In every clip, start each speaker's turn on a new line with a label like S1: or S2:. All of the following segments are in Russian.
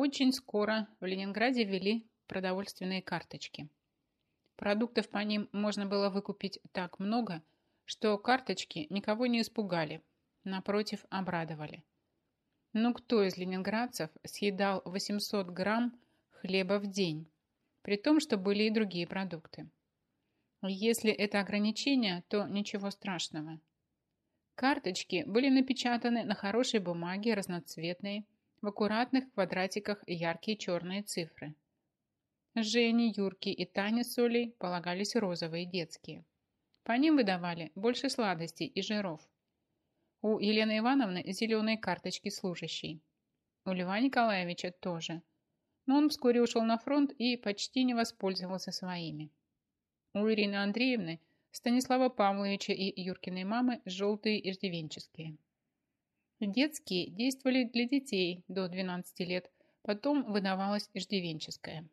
S1: Очень скоро в Ленинграде ввели продовольственные карточки. Продуктов по ним можно было выкупить так много, что карточки никого не испугали, напротив, обрадовали. Но кто из ленинградцев съедал 800 грамм хлеба в день, при том, что были и другие продукты? Если это ограничение, то ничего страшного. Карточки были напечатаны на хорошей бумаге, разноцветные, в аккуратных квадратиках яркие черные цифры. Жене, Юрке и Тане с Олей полагались розовые детские. По ним выдавали больше сладостей и жиров. У Елены Ивановны зеленые карточки служащей. У Льва Николаевича тоже. Но он вскоре ушел на фронт и почти не воспользовался своими. У Ирины Андреевны, Станислава Павловича и Юркиной мамы желтые иждивенческие. Детские действовали для детей до 12 лет, потом выдавалась иждивенческая.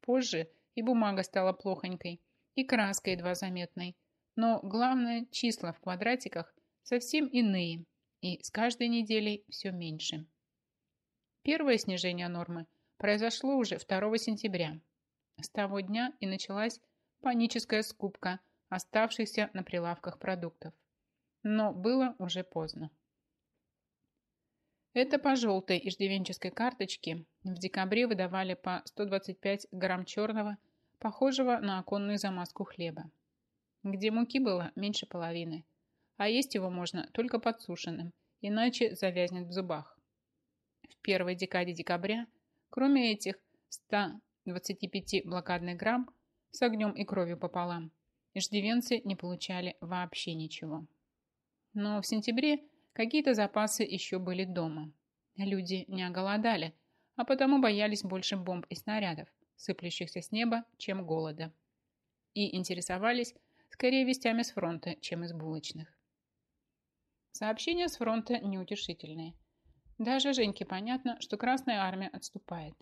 S1: Позже и бумага стала плохонькой, и краска едва заметной, но главное, числа в квадратиках совсем иные, и с каждой неделей все меньше. Первое снижение нормы произошло уже 2 сентября. С того дня и началась паническая скупка оставшихся на прилавках продуктов. Но было уже поздно. Это по желтой иждивенческой карточке в декабре выдавали по 125 грамм черного, похожего на оконную замазку хлеба, где муки было меньше половины, а есть его можно только подсушенным, иначе завязнет в зубах. В первой декаде декабря, кроме этих 125 блокадных грамм с огнем и кровью пополам, иждивенцы не получали вообще ничего. Но в сентябре Какие-то запасы еще были дома. Люди не оголодали, а потому боялись больше бомб и снарядов, сыплющихся с неба, чем голода. И интересовались скорее вестями с фронта, чем из булочных. Сообщения с фронта неутешительные. Даже Женьке понятно, что Красная Армия отступает.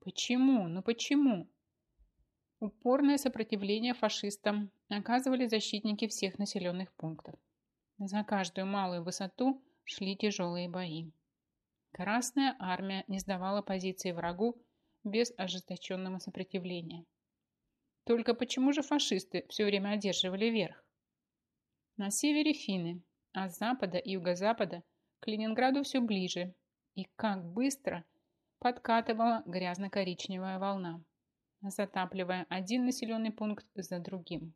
S1: Почему? Ну почему? Упорное сопротивление фашистам оказывали защитники всех населенных пунктов. За каждую малую высоту шли тяжелые бои. Красная армия не сдавала позиции врагу без ожесточенного сопротивления. Только почему же фашисты все время одерживали верх? На севере финны, а с запада и юго-запада к Ленинграду все ближе. И как быстро подкатывала грязно-коричневая волна, затапливая один населенный пункт за другим.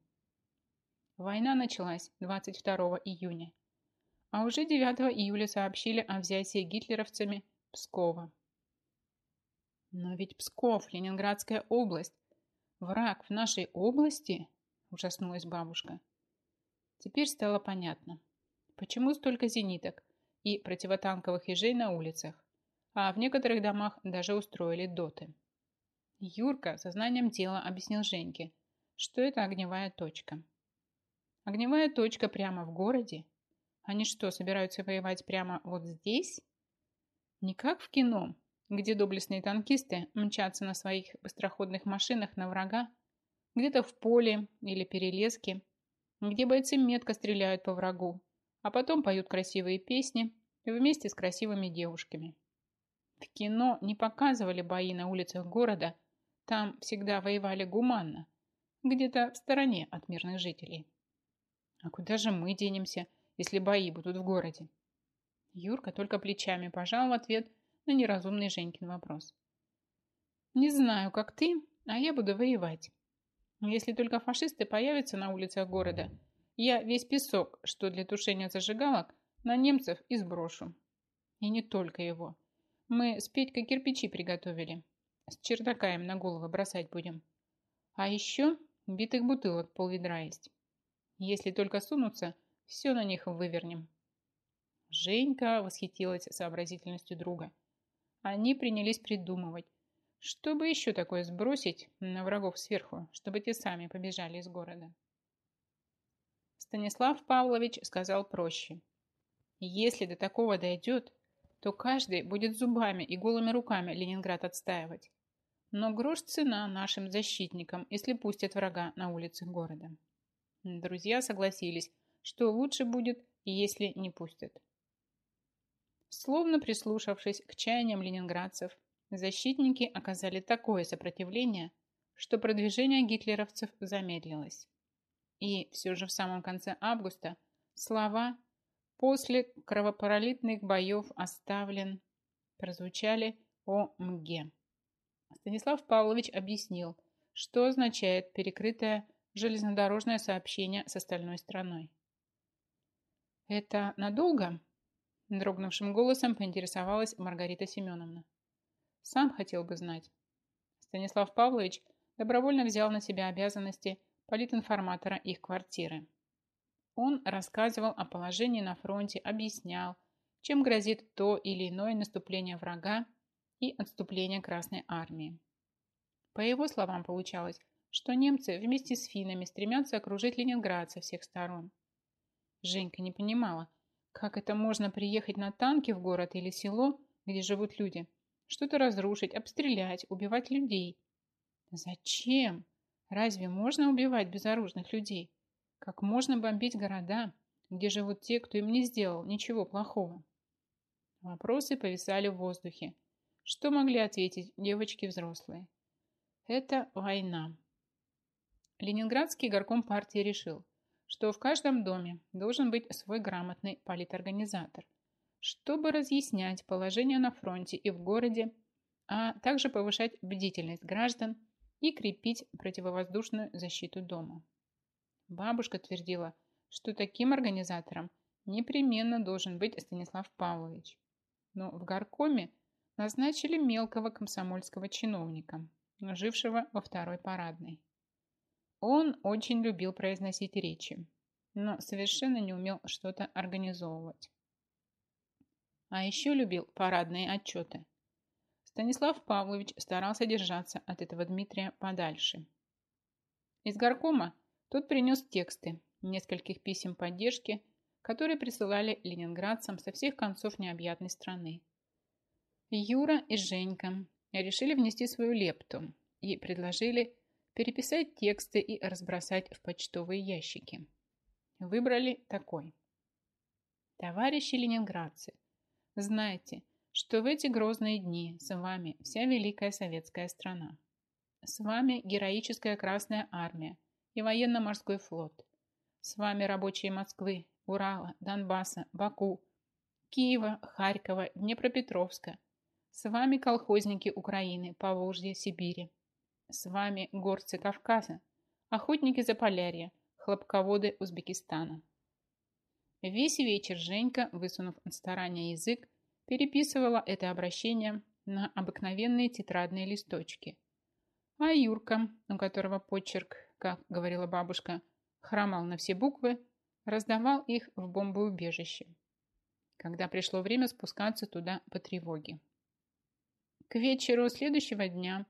S1: Война началась 22 июня, а уже 9 июля сообщили о взятии гитлеровцами Пскова. Но ведь Псков, Ленинградская область, враг в нашей области, ужаснулась бабушка. Теперь стало понятно, почему столько зениток и противотанковых ежей на улицах, а в некоторых домах даже устроили доты. Юрка сознанием дела объяснил Женьке, что это огневая точка – Огневая точка прямо в городе? Они что, собираются воевать прямо вот здесь? Не как в кино, где доблестные танкисты мчатся на своих быстроходных машинах на врага, где-то в поле или перелеске, где бойцы метко стреляют по врагу, а потом поют красивые песни вместе с красивыми девушками. В кино не показывали бои на улицах города, там всегда воевали гуманно, где-то в стороне от мирных жителей. А куда же мы денемся, если бои будут в городе? Юрка только плечами пожал в ответ на неразумный Женькин вопрос. Не знаю, как ты, а я буду воевать. Если только фашисты появятся на улицах города, я весь песок, что для тушения зажигалок, на немцев и сброшу. И не только его. Мы с Петькой кирпичи приготовили. С чердака им на головы бросать будем. А еще битых бутылок полведра есть. Если только сунутся, все на них вывернем. Женька восхитилась сообразительностью друга. Они принялись придумывать, чтобы еще такое сбросить на врагов сверху, чтобы те сами побежали из города. Станислав Павлович сказал проще. Если до такого дойдет, то каждый будет зубами и голыми руками Ленинград отстаивать. Но грош цена нашим защитникам, если пустят врага на улицы города. Друзья согласились, что лучше будет, если не пустят. Словно прислушавшись к чаяниям ленинградцев, защитники оказали такое сопротивление, что продвижение гитлеровцев замедлилось. И все же в самом конце августа слова «после кровопролитных боев оставлен» прозвучали о МГе. Станислав Павлович объяснил, что означает перекрытое железнодорожное сообщение с остальной страной. «Это надолго?» – дрогнувшим голосом поинтересовалась Маргарита Семеновна. «Сам хотел бы знать». Станислав Павлович добровольно взял на себя обязанности политинформатора их квартиры. Он рассказывал о положении на фронте, объяснял, чем грозит то или иное наступление врага и отступление Красной Армии. По его словам, получалось, что немцы вместе с финнами стремятся окружить Ленинград со всех сторон. Женька не понимала, как это можно приехать на танке в город или село, где живут люди, что-то разрушить, обстрелять, убивать людей. Зачем? Разве можно убивать безоружных людей? Как можно бомбить города, где живут те, кто им не сделал ничего плохого? Вопросы повисали в воздухе. Что могли ответить девочки взрослые? Это война. Ленинградский горком партии решил, что в каждом доме должен быть свой грамотный политорганизатор, чтобы разъяснять положение на фронте и в городе, а также повышать бдительность граждан и крепить противовоздушную защиту дома. Бабушка твердила, что таким организатором непременно должен быть Станислав Павлович. Но в горкоме назначили мелкого комсомольского чиновника, жившего во второй парадной. Он очень любил произносить речи, но совершенно не умел что-то организовывать. А еще любил парадные отчеты. Станислав Павлович старался держаться от этого Дмитрия подальше. Из горкома тот принес тексты нескольких писем поддержки, которые присылали ленинградцам со всех концов необъятной страны. Юра и Женька решили внести свою лепту и предложили переписать тексты и разбросать в почтовые ящики. Выбрали такой. Товарищи ленинградцы, знайте, что в эти грозные дни с вами вся великая советская страна. С вами героическая Красная Армия и военно-морской флот. С вами рабочие Москвы, Урала, Донбасса, Баку, Киева, Харькова, Днепропетровска. С вами колхозники Украины, Поволжья, Сибири. С вами горцы Кавказа, охотники Заполярья, хлопководы Узбекистана. Весь вечер Женька, высунув от старания язык, переписывала это обращение на обыкновенные тетрадные листочки. А Юрка, у которого почерк, как говорила бабушка, хромал на все буквы, раздавал их в бомбоубежище, когда пришло время спускаться туда по тревоге. К вечеру следующего дня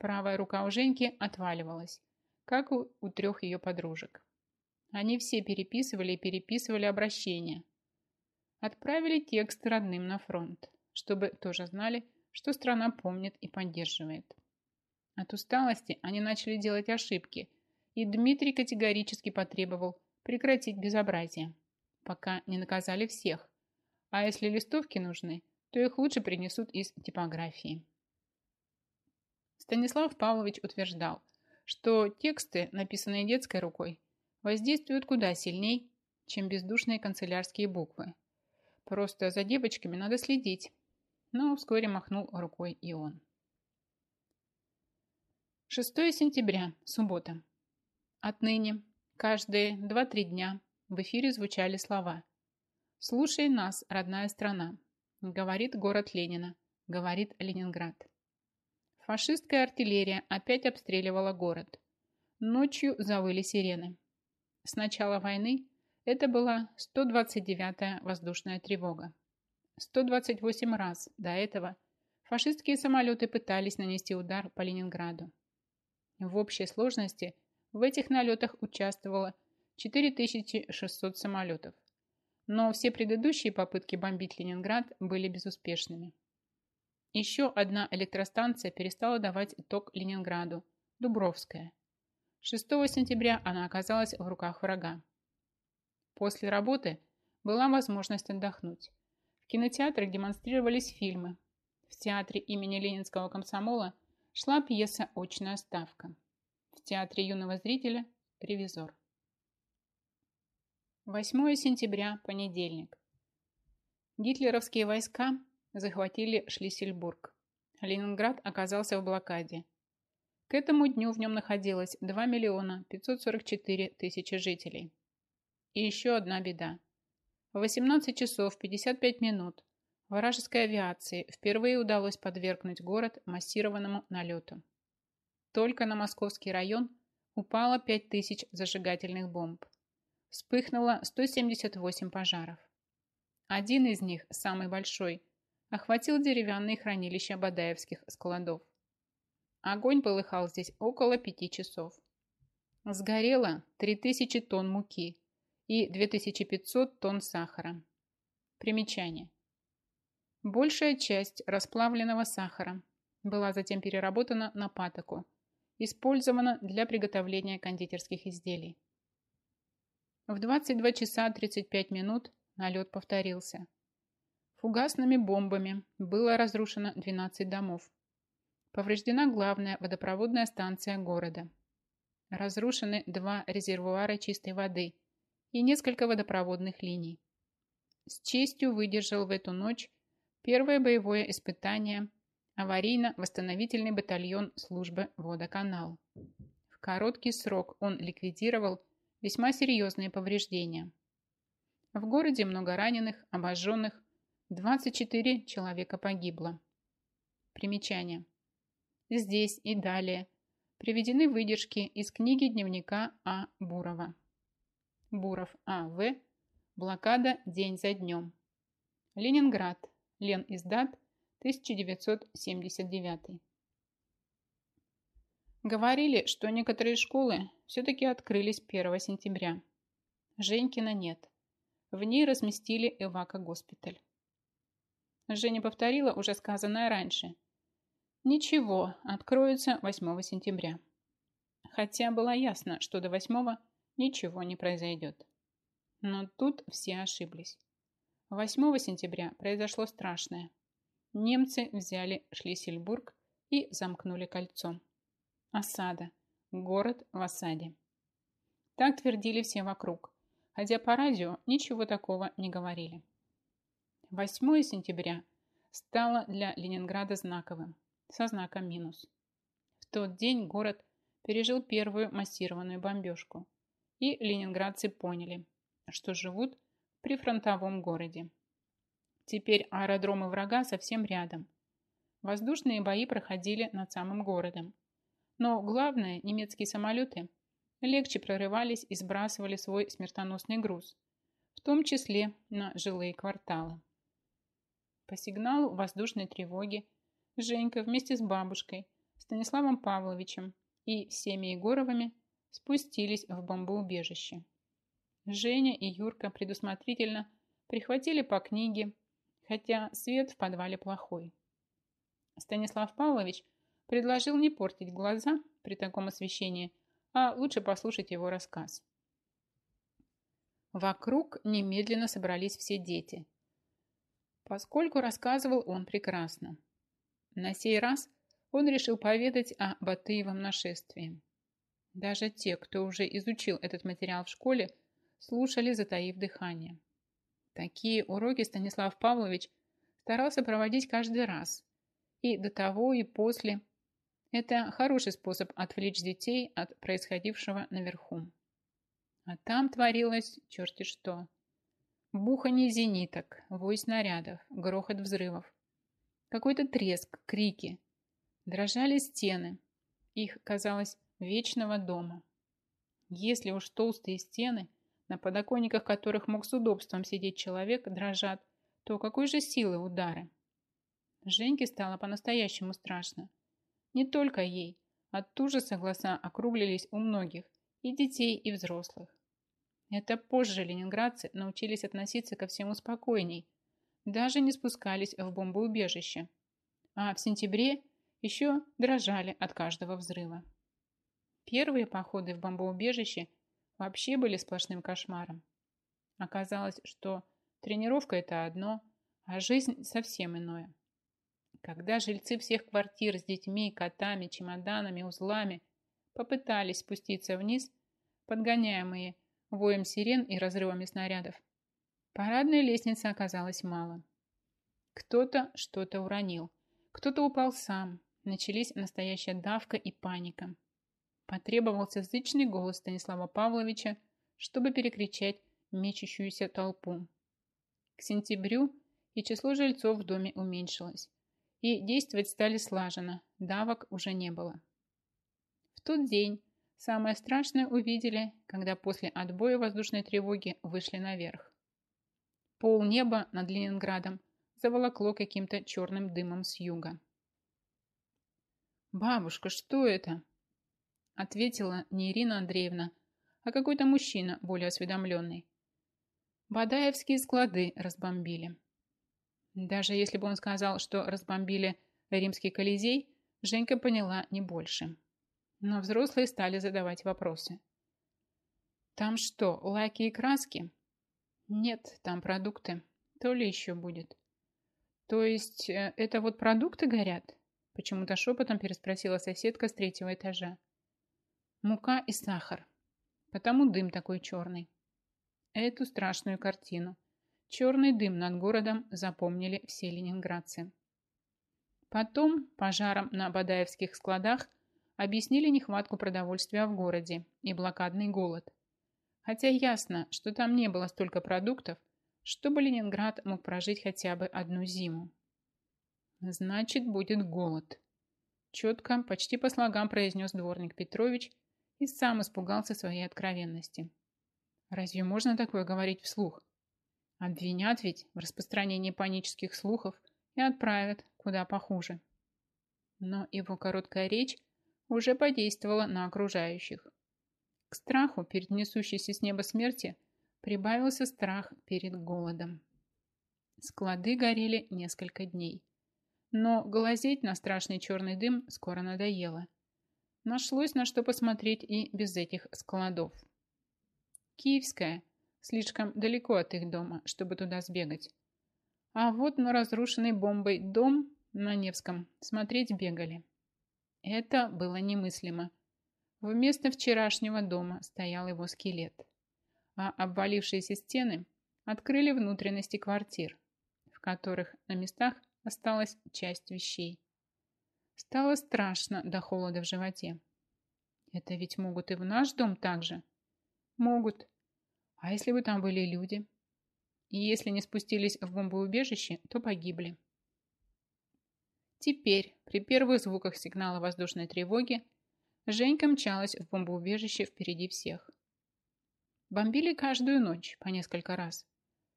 S1: Правая рука у Женьки отваливалась, как у, у трех ее подружек. Они все переписывали и переписывали обращения. Отправили текст родным на фронт, чтобы тоже знали, что страна помнит и поддерживает. От усталости они начали делать ошибки, и Дмитрий категорически потребовал прекратить безобразие, пока не наказали всех. А если листовки нужны, то их лучше принесут из типографии. Станислав Павлович утверждал, что тексты, написанные детской рукой, воздействуют куда сильней, чем бездушные канцелярские буквы. Просто за девочками надо следить. Но вскоре махнул рукой и он. 6 сентября, суббота. Отныне, каждые 2-3 дня в эфире звучали слова «Слушай нас, родная страна», говорит город Ленина, говорит Ленинград. Фашистская артиллерия опять обстреливала город. Ночью завыли сирены. С начала войны это была 129-я воздушная тревога. 128 раз до этого фашистские самолеты пытались нанести удар по Ленинграду. В общей сложности в этих налетах участвовало 4600 самолетов. Но все предыдущие попытки бомбить Ленинград были безуспешными. Еще одна электростанция перестала давать ток Ленинграду, Дубровская. 6 сентября она оказалась в руках врага. После работы была возможность отдохнуть. В кинотеатрах демонстрировались фильмы. В театре имени Ленинского комсомола шла пьеса «Очная ставка». В театре юного зрителя «Ревизор». 8 сентября, понедельник. Гитлеровские войска захватили Шлиссельбург. Ленинград оказался в блокаде. К этому дню в нем находилось 2 миллиона 544 тысячи жителей. И еще одна беда. В 18 часов 55 минут вражеской авиации впервые удалось подвергнуть город массированному налету. Только на московский район упало 5000 зажигательных бомб. Вспыхнуло 178 пожаров. Один из них, самый большой, охватил деревянные хранилища Бадаевских складов. Огонь полыхал здесь около пяти часов. Сгорело 3000 тонн муки и 2500 тонн сахара. Примечание. Большая часть расплавленного сахара была затем переработана на патоку, использована для приготовления кондитерских изделий. В 22 часа 35 минут налет повторился. Фугасными бомбами было разрушено 12 домов. Повреждена главная водопроводная станция города. Разрушены два резервуара чистой воды и несколько водопроводных линий. С честью выдержал в эту ночь первое боевое испытание аварийно-восстановительный батальон службы водоканал. В короткий срок он ликвидировал весьма серьезные повреждения. В городе много раненых, обожженных, 24 человека погибло. Примечание. Здесь и далее приведены выдержки из книги дневника А. Бурова. Буров А.В. Блокада день за днем. Ленинград. Лен издат. 1979. Говорили, что некоторые школы все-таки открылись 1 сентября. Женькина нет. В ней разместили Эвако-госпиталь. Женя повторила уже сказанное раньше – Ничего, откроется 8 сентября. Хотя было ясно, что до 8 ничего не произойдет. Но тут все ошиблись. 8 сентября произошло страшное. Немцы взяли Шлиссельбург и замкнули кольцо. Осада. Город в осаде. Так твердили все вокруг, хотя по радио ничего такого не говорили. 8 сентября стало для Ленинграда знаковым со знаком минус. В тот день город пережил первую массированную бомбежку, и ленинградцы поняли, что живут в прифронтовом городе. Теперь аэродромы врага совсем рядом. Воздушные бои проходили над самым городом. Но главное, немецкие самолеты легче прорывались и сбрасывали свой смертоносный груз, в том числе на жилые кварталы. По сигналу воздушной тревоги Женька вместе с бабушкой, Станиславом Павловичем и всеми Егоровыми спустились в бомбоубежище. Женя и Юрка предусмотрительно прихватили по книге, хотя свет в подвале плохой. Станислав Павлович предложил не портить глаза при таком освещении, а лучше послушать его рассказ. Вокруг немедленно собрались все дети, поскольку рассказывал он прекрасно. На сей раз он решил поведать о Батыевом нашествии. Даже те, кто уже изучил этот материал в школе, слушали, затаив дыхание. Такие уроки Станислав Павлович старался проводить каждый раз. И до того, и после. Это хороший способ отвлечь детей от происходившего наверху. А там творилось черти что. Бухание зениток, вой снарядов, грохот взрывов. Какой-то треск, крики. Дрожали стены. Их, казалось, вечного дома. Если уж толстые стены, на подоконниках которых мог с удобством сидеть человек, дрожат, то какой же силы удары? Женьке стало по-настоящему страшно. Не только ей. От ужаса глаза округлились у многих, и детей, и взрослых. Это позже ленинградцы научились относиться ко всему спокойней, даже не спускались в бомбоубежище, а в сентябре еще дрожали от каждого взрыва. Первые походы в бомбоубежище вообще были сплошным кошмаром. Оказалось, что тренировка – это одно, а жизнь – совсем иное. когда жильцы всех квартир с детьми, котами, чемоданами, узлами попытались спуститься вниз, подгоняемые воем сирен и разрывами снарядов, парадной лестницы оказалось мало. Кто-то что-то уронил, кто-то упал сам, начались настоящая давка и паника. Потребовался зычный голос Станислава Павловича, чтобы перекричать мечущуюся толпу. К сентябрю и число жильцов в доме уменьшилось, и действовать стали слаженно, давок уже не было. В тот день самое страшное увидели, когда после отбоя воздушной тревоги вышли наверх. Пол неба над Ленинградом заволокло каким-то черным дымом с юга. «Бабушка, что это?» Ответила не Ирина Андреевна, а какой-то мужчина, более осведомленный. Бадаевские склады разбомбили. Даже если бы он сказал, что разбомбили римский Колизей, Женька поняла не больше. Но взрослые стали задавать вопросы. «Там что, лаки и краски?» «Нет, там продукты. То ли еще будет». «То есть э, это вот продукты горят?» Почему-то шепотом переспросила соседка с третьего этажа. «Мука и сахар. Потому дым такой черный». Эту страшную картину. Черный дым над городом запомнили все ленинградцы. Потом пожаром на Бадаевских складах объяснили нехватку продовольствия в городе и блокадный голод. Хотя ясно, что там не было столько продуктов, чтобы Ленинград мог прожить хотя бы одну зиму. Значит, будет голод. Четко, почти по слогам произнес дворник Петрович и сам испугался своей откровенности. Разве можно такое говорить вслух? Обвинят ведь в распространении панических слухов и отправят куда похуже. Но его короткая речь уже подействовала на окружающих. К страху перед несущейся с неба смерти прибавился страх перед голодом. Склады горели несколько дней. Но глазеть на страшный черный дым скоро надоело. Нашлось на что посмотреть и без этих складов. Киевская Слишком далеко от их дома, чтобы туда сбегать. А вот на разрушенный бомбой дом на Невском смотреть бегали. Это было немыслимо. Вместо вчерашнего дома стоял его скелет. А обвалившиеся стены открыли внутренности квартир, в которых на местах осталась часть вещей. Стало страшно до холода в животе. Это ведь могут и в наш дом так же. Могут, а если бы там были люди? И если не спустились в бомбоубежище, то погибли. Теперь, при первых звуках сигнала воздушной тревоги, Женька мчалась в бомбоубежище впереди всех. Бомбили каждую ночь по несколько раз.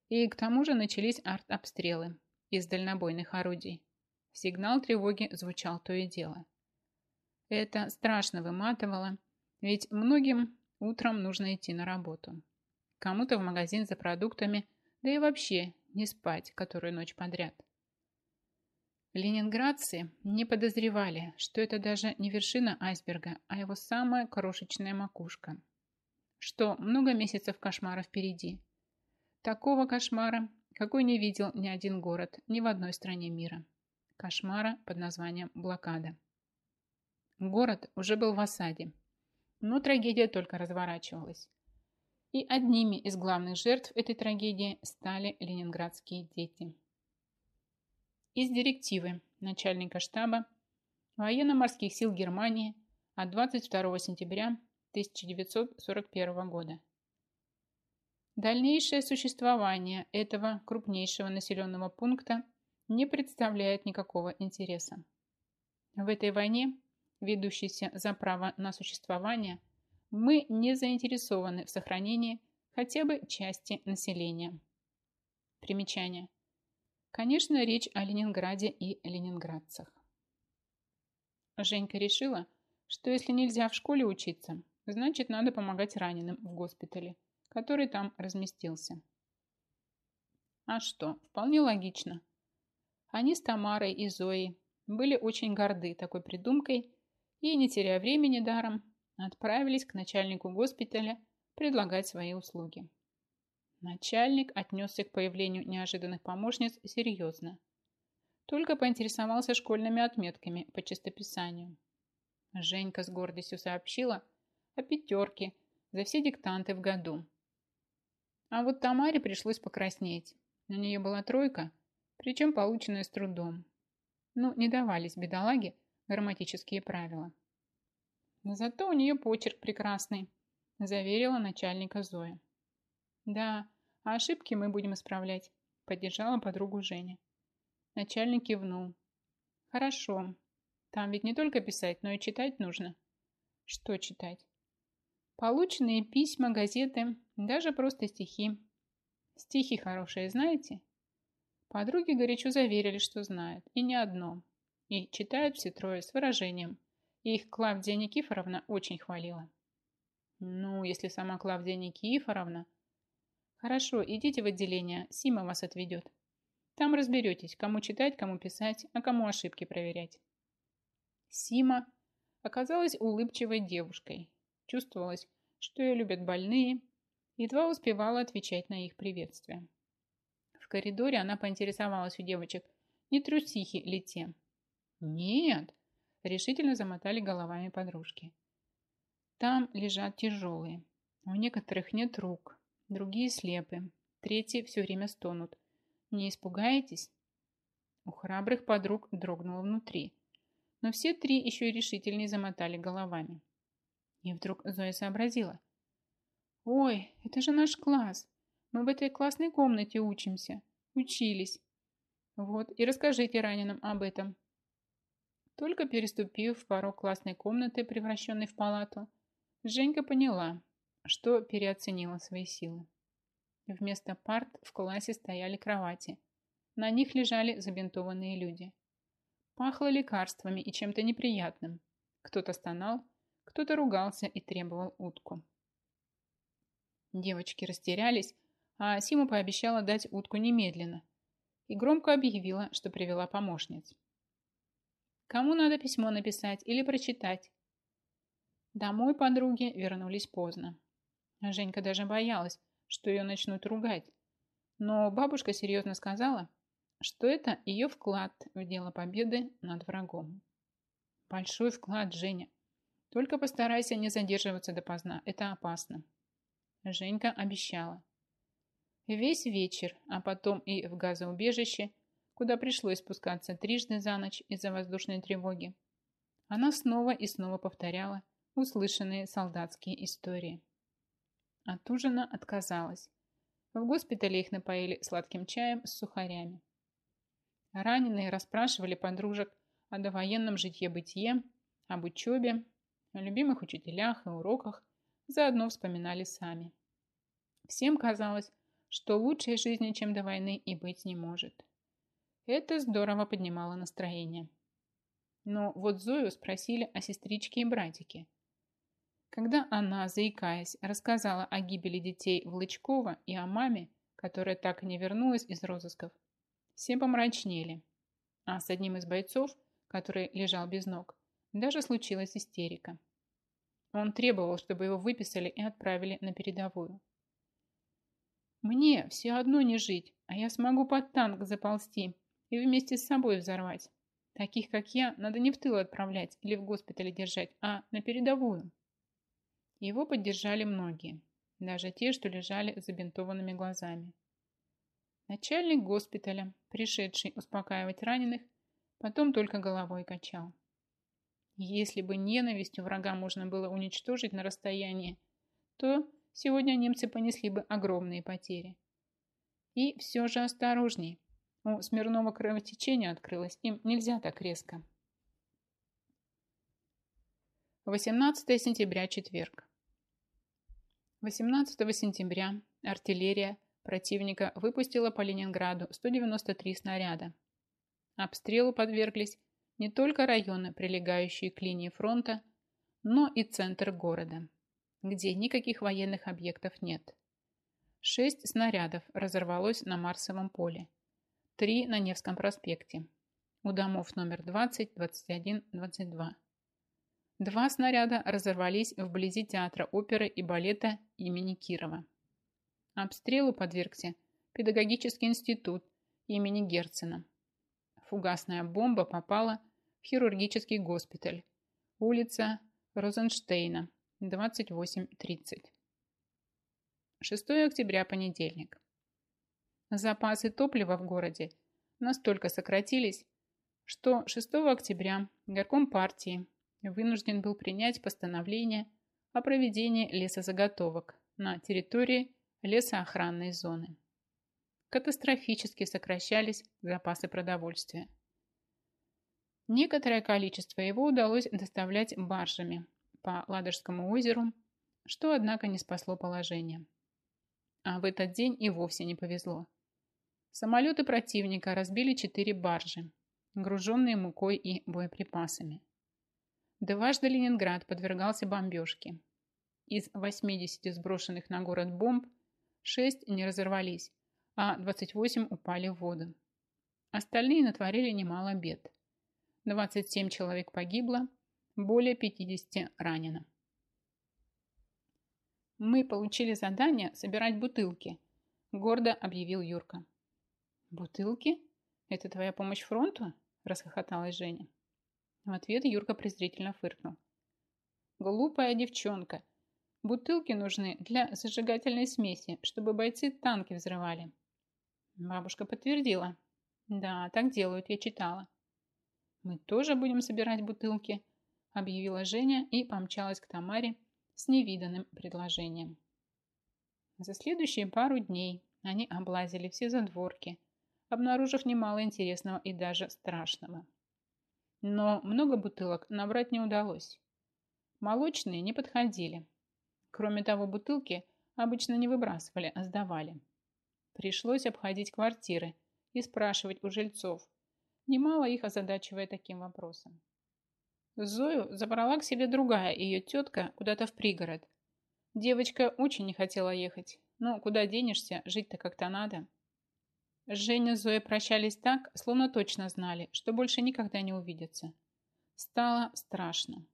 S1: И к тому же начались артобстрелы из дальнобойных орудий. Сигнал тревоги звучал то и дело. Это страшно выматывало, ведь многим утром нужно идти на работу кому-то в магазин за продуктами, да и вообще не спать которую ночь подряд. Ленинградцы не подозревали, что это даже не вершина айсберга, а его самая крошечная макушка. Что много месяцев кошмара впереди. Такого кошмара, какой не видел ни один город ни в одной стране мира. Кошмара под названием блокада. Город уже был в осаде, но трагедия только разворачивалась. И одними из главных жертв этой трагедии стали ленинградские дети. Из директивы начальника штаба военно-морских сил Германии от 22 сентября 1941 года. Дальнейшее существование этого крупнейшего населенного пункта не представляет никакого интереса. В этой войне, ведущейся за право на существование – мы не заинтересованы в сохранении хотя бы части населения. Примечание. Конечно, речь о Ленинграде и ленинградцах. Женька решила, что если нельзя в школе учиться, значит надо помогать раненым в госпитале, который там разместился. А что, вполне логично. Они с Тамарой и Зоей были очень горды такой придумкой и, не теряя времени даром, отправились к начальнику госпиталя предлагать свои услуги. Начальник отнесся к появлению неожиданных помощниц серьезно. только поинтересовался школьными отметками по чистописанию. Женька с гордостью сообщила о пятерке за все диктанты в году. А вот Тамаре пришлось покраснеть. У нее была тройка, причем полученная с трудом. Ну, не давались бедолаге грамматические правила. Но зато у нее почерк прекрасный, заверила начальника Зоя. Да, а ошибки мы будем исправлять, поддержала подругу Женя. Начальник кивнул. Хорошо. Там ведь не только писать, но и читать нужно. Что читать? Полученные письма, газеты, даже просто стихи. Стихи хорошие знаете? Подруги горячо заверили, что знают, и не одно. И читают все трое с выражением. И их Клавдия Никифоровна очень хвалила. Ну, если сама Клавдия Никифоровна... Хорошо, идите в отделение, Сима вас отведет. Там разберетесь, кому читать, кому писать, а кому ошибки проверять. Сима оказалась улыбчивой девушкой. Чувствовалось, что ее любят больные, едва успевала отвечать на их приветствие. В коридоре она поинтересовалась у девочек, не трусихи ли те. «Нет», – решительно замотали головами подружки. Там лежат тяжелые. У некоторых нет рук, другие слепы, третьи все время стонут. Не испугаетесь? У храбрых подруг дрогнуло внутри, но все три еще и решительнее замотали головами. И вдруг Зоя сообразила. «Ой, это же наш класс. Мы в этой классной комнате учимся. Учились. Вот, и расскажите раненым об этом». Только переступив порог классной комнаты, превращенной в палату, Женька поняла, что переоценила свои силы. Вместо парт в классе стояли кровати. На них лежали забинтованные люди. Пахло лекарствами и чем-то неприятным. Кто-то стонал, кто-то ругался и требовал утку. Девочки растерялись, а Сима пообещала дать утку немедленно и громко объявила, что привела помощниц. Кому надо письмо написать или прочитать? Домой подруги вернулись поздно. Женька даже боялась, что ее начнут ругать. Но бабушка серьезно сказала, что это ее вклад в дело победы над врагом. Большой вклад, Женя. Только постарайся не задерживаться допоздна, это опасно. Женька обещала. Весь вечер, а потом и в газоубежище, куда пришлось спускаться трижды за ночь из-за воздушной тревоги, она снова и снова повторяла, услышанные солдатские истории. От ужина отказалась. В госпитале их напоили сладким чаем с сухарями. Раненые расспрашивали подружек о довоенном житье-бытие, об учебе, о любимых учителях и уроках, заодно вспоминали сами. Всем казалось, что лучшей жизни, чем до войны, и быть не может. Это здорово поднимало настроение. Но вот Зою спросили о сестричке и братике. Когда она, заикаясь, рассказала о гибели детей Влычкова и о маме, которая так и не вернулась из розысков, все помрачнели. А с одним из бойцов, который лежал без ног, даже случилась истерика. Он требовал, чтобы его выписали и отправили на передовую. «Мне все одно не жить, а я смогу под танк заползти и вместе с собой взорвать. Таких, как я, надо не в тыл отправлять или в госпитале держать, а на передовую». Его поддержали многие, даже те, что лежали с забинтованными глазами. Начальник госпиталя, пришедший успокаивать раненых, потом только головой качал. Если бы ненавистью врага можно было уничтожить на расстоянии, то сегодня немцы понесли бы огромные потери. И все же осторожней. У Смирнова кровотечение открылось, им нельзя так резко. 18 сентября, четверг. 18 сентября артиллерия противника выпустила по Ленинграду 193 снаряда. Обстрелу подверглись не только районы, прилегающие к линии фронта, но и центр города, где никаких военных объектов нет. Шесть снарядов разорвалось на Марсовом поле, три на Невском проспекте, у домов номер 20, 21, 22. Два снаряда разорвались вблизи театра оперы и балета имени Кирова. Обстрелу подвергся педагогический институт имени Герцена. фугасная бомба попала в хирургический госпиталь. Улица Розенштейна, 28.30. 6 октября, понедельник. Запасы топлива в городе настолько сократились, что 6 октября горком партии вынужден был принять постановление о проведении лесозаготовок на территории лесоохранной зоны. Катастрофически сокращались запасы продовольствия. Некоторое количество его удалось доставлять баржами по Ладожскому озеру, что, однако, не спасло положение. А в этот день и вовсе не повезло. Самолеты противника разбили четыре баржи, груженные мукой и боеприпасами. Дважды Ленинград подвергался бомбежке. Из 80 сброшенных на город бомб 6 не разорвались, а 28 упали в воду. Остальные натворили немало бед. 27 человек погибло, более 50 ранено. «Мы получили задание собирать бутылки», – гордо объявил Юрка. «Бутылки? Это твоя помощь фронту?» – расхохоталась Женя. В ответ Юрка презрительно фыркнул. «Глупая девчонка. Бутылки нужны для зажигательной смеси, чтобы бойцы танки взрывали». Бабушка подтвердила. «Да, так делают, я читала». «Мы тоже будем собирать бутылки», объявила Женя и помчалась к Тамаре с невиданным предложением. За следующие пару дней они облазили все задворки, обнаружив немало интересного и даже страшного. Но много бутылок набрать не удалось. Молочные не подходили. Кроме того, бутылки обычно не выбрасывали, а сдавали. Пришлось обходить квартиры и спрашивать у жильцов, немало их озадачивая таким вопросом. Зою забрала к себе другая ее тетка куда-то в пригород. Девочка очень не хотела ехать. Ну, куда денешься, жить-то как-то надо. Женя с Зоей прощались так, словно точно знали, что больше никогда не увидятся. Стало страшно.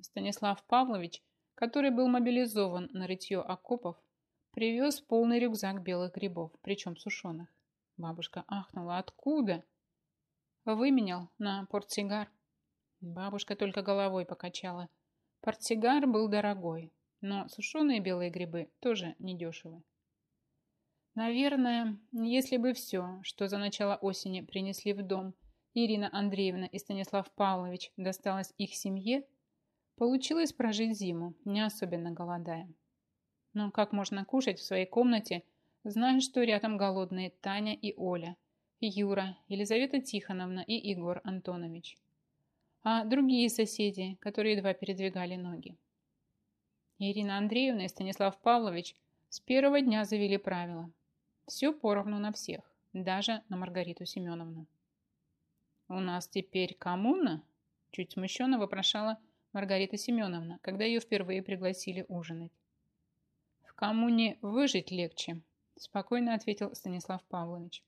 S1: Станислав Павлович, который был мобилизован на рытье окопов, привез полный рюкзак белых грибов, причем сушеных. Бабушка ахнула. Откуда? Выменял на портсигар. Бабушка только головой покачала. Портсигар был дорогой, но сушеные белые грибы тоже недешевы. Наверное, если бы все, что за начало осени принесли в дом Ирина Андреевна и Станислав Павлович, досталось их семье, получилось прожить зиму, не особенно голодая. Но как можно кушать в своей комнате, зная, что рядом голодные Таня и Оля, Юра, Елизавета Тихоновна и Егор Антонович, а другие соседи, которые едва передвигали ноги. Ирина Андреевна и Станислав Павлович с первого дня завели правила – все поровну на всех, даже на Маргариту Семеновну. «У нас теперь коммуна?» Чуть смущенно вопрошала Маргарита Семеновна, когда ее впервые пригласили ужинать. «В коммуне выжить легче», спокойно ответил Станислав Павлович.